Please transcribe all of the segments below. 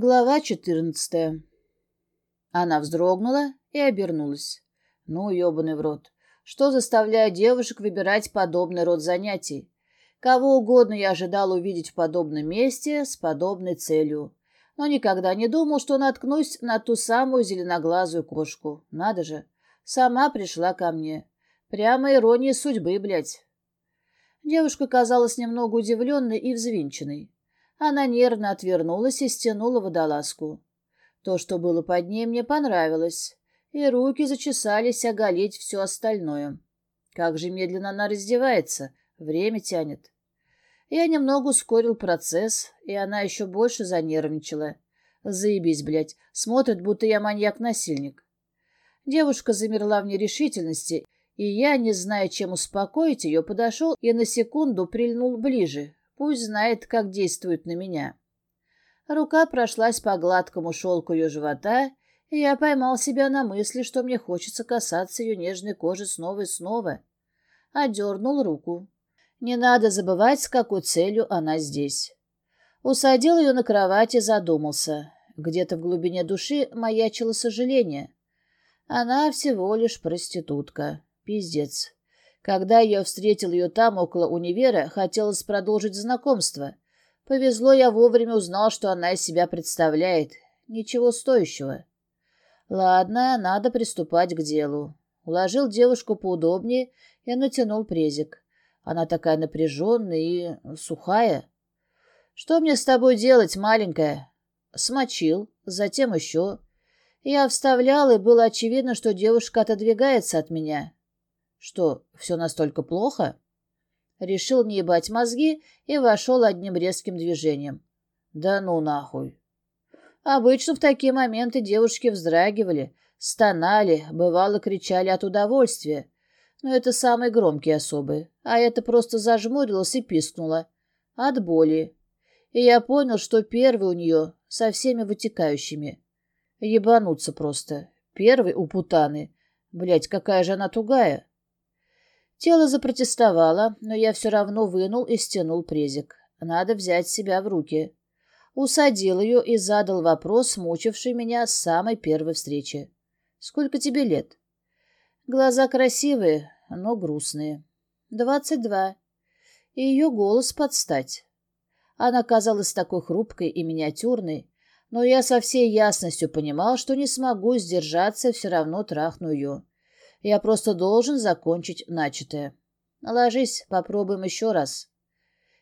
Глава четырнадцатая. Она вздрогнула и обернулась. Ну, ебаный в рот. Что заставляет девушек выбирать подобный род занятий? Кого угодно я ожидал увидеть в подобном месте с подобной целью. Но никогда не думал, что наткнусь на ту самую зеленоглазую кошку. Надо же. Сама пришла ко мне. Прямо ирония судьбы, блядь. Девушка казалась немного удивленной и взвинченной. Она нервно отвернулась и стянула водолазку. То, что было под ней, мне понравилось, и руки зачесались оголить все остальное. Как же медленно она раздевается, время тянет. Я немного ускорил процесс, и она еще больше занервничала. Заебись, блядь, смотрит, будто я маньяк-насильник. Девушка замерла в нерешительности, и я, не зная, чем успокоить ее, подошел и на секунду прильнул ближе, Пусть знает, как действует на меня. Рука прошлась по гладкому шелку ее живота, и я поймал себя на мысли, что мне хочется касаться ее нежной кожи снова и снова. Одернул руку. Не надо забывать, с какой целью она здесь. Усадил ее на кровать и задумался. Где-то в глубине души маячило сожаление. Она всего лишь проститутка. Пиздец. Когда я встретил ее там, около универа, хотелось продолжить знакомство. Повезло, я вовремя узнал, что она из себя представляет. Ничего стоящего. Ладно, надо приступать к делу. Уложил девушку поудобнее и натянул презик. Она такая напряженная и сухая. «Что мне с тобой делать, маленькая?» Смочил, затем еще. Я вставлял, и было очевидно, что девушка отодвигается от меня. Что, все настолько плохо? Решил не ебать мозги и вошел одним резким движением. Да ну нахуй. Обычно в такие моменты девушки вздрагивали, стонали, бывало кричали от удовольствия. Но это самые громкие особы, а это просто зажмурилась и пискнула. От боли. И я понял, что первый у нее со всеми вытекающими. Ебануться просто. Первый у путаны. Блять, какая же она тугая. Тело запротестовало, но я все равно вынул и стянул презик. Надо взять себя в руки. Усадил ее и задал вопрос, мучивший меня с самой первой встречи. «Сколько тебе лет?» Глаза красивые, но грустные. «Двадцать два». И ее голос подстать. Она казалась такой хрупкой и миниатюрной, но я со всей ясностью понимал, что не смогу сдержаться, все равно трахну ее. Я просто должен закончить начатое. Ложись, попробуем еще раз.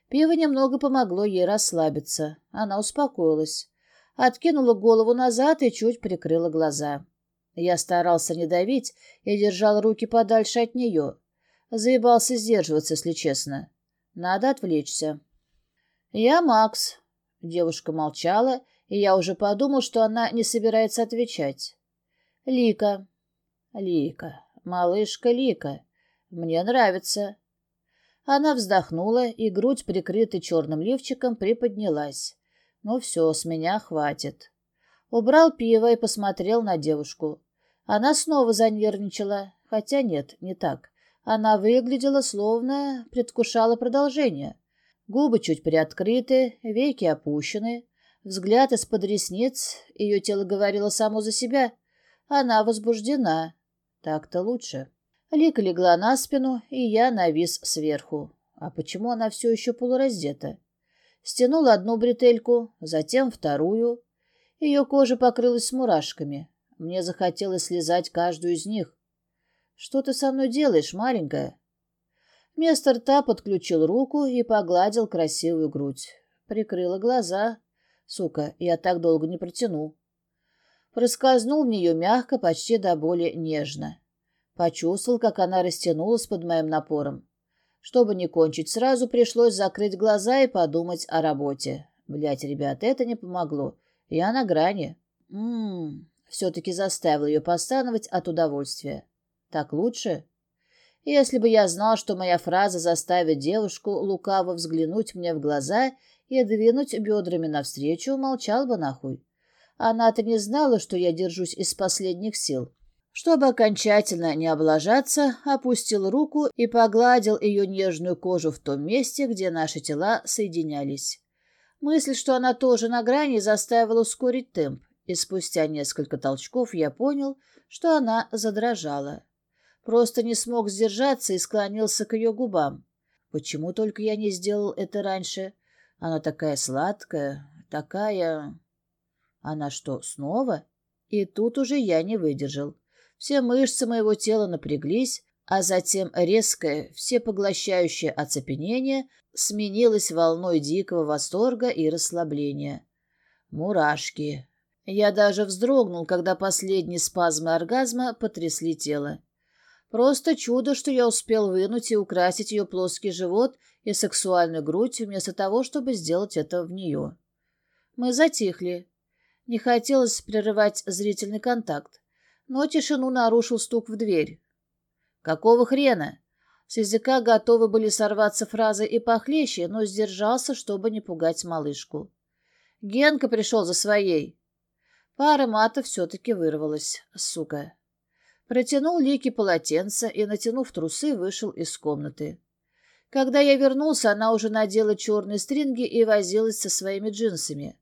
Пиво немного помогло ей расслабиться. Она успокоилась. Откинула голову назад и чуть прикрыла глаза. Я старался не давить и держал руки подальше от нее. Заебался сдерживаться, если честно. Надо отвлечься. «Я Макс». Девушка молчала, и я уже подумал, что она не собирается отвечать. «Лика». «Лика. «Малышка Лика, мне нравится». Она вздохнула, и грудь, прикрытая черным лифчиком, приподнялась. «Ну все, с меня хватит». Убрал пиво и посмотрел на девушку. Она снова занервничала, хотя нет, не так. Она выглядела, словно предвкушала продолжение. Губы чуть приоткрыты, веки опущены, взгляд из-под ресниц, ее тело говорило само за себя. Она возбуждена, так-то лучше. Лика легла на спину, и я навис сверху. А почему она все еще полураздета? Стянул одну бретельку, затем вторую. Ее кожа покрылась мурашками. Мне захотелось слезать каждую из них. «Что ты со мной делаешь, маленькая?» Вместо рта подключил руку и погладил красивую грудь. Прикрыла глаза. Сука, я так долго не протяну проскользнул в нее мягко, почти до боли нежно. Почувствовал, как она растянулась под моим напором. Чтобы не кончить сразу, пришлось закрыть глаза и подумать о работе. Блять, ребят, это не помогло. Я на грани. Ммм, все-таки заставил ее постановать от удовольствия. Так лучше? Если бы я знал, что моя фраза заставит девушку лукаво взглянуть мне в глаза и двинуть бедрами навстречу, молчал бы нахуй. Она-то не знала, что я держусь из последних сил. Чтобы окончательно не облажаться, опустил руку и погладил ее нежную кожу в том месте, где наши тела соединялись. Мысль, что она тоже на грани, заставила ускорить темп, и спустя несколько толчков я понял, что она задрожала. Просто не смог сдержаться и склонился к ее губам. Почему только я не сделал это раньше? Она такая сладкая, такая... Она что, снова? И тут уже я не выдержал. Все мышцы моего тела напряглись, а затем резкое, всепоглощающее оцепенение сменилось волной дикого восторга и расслабления. Мурашки. Я даже вздрогнул, когда последние спазмы оргазма потрясли тело. Просто чудо, что я успел вынуть и украсить ее плоский живот и сексуальную грудь вместо того, чтобы сделать это в нее. Мы затихли. Не хотелось прерывать зрительный контакт, но тишину нарушил стук в дверь. «Какого хрена?» С языка готовы были сорваться фразы и похлеще, но сдержался, чтобы не пугать малышку. Генка пришел за своей. Пара мата все-таки вырвалась, сука. Протянул Лике полотенце и, натянув трусы, вышел из комнаты. Когда я вернулся, она уже надела черные стринги и возилась со своими джинсами.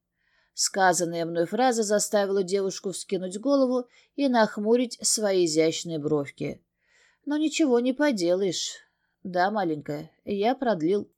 Сказанная мной фраза заставила девушку вскинуть голову и нахмурить свои изящные бровки. Но ничего не поделаешь. Да, маленькая, я продлил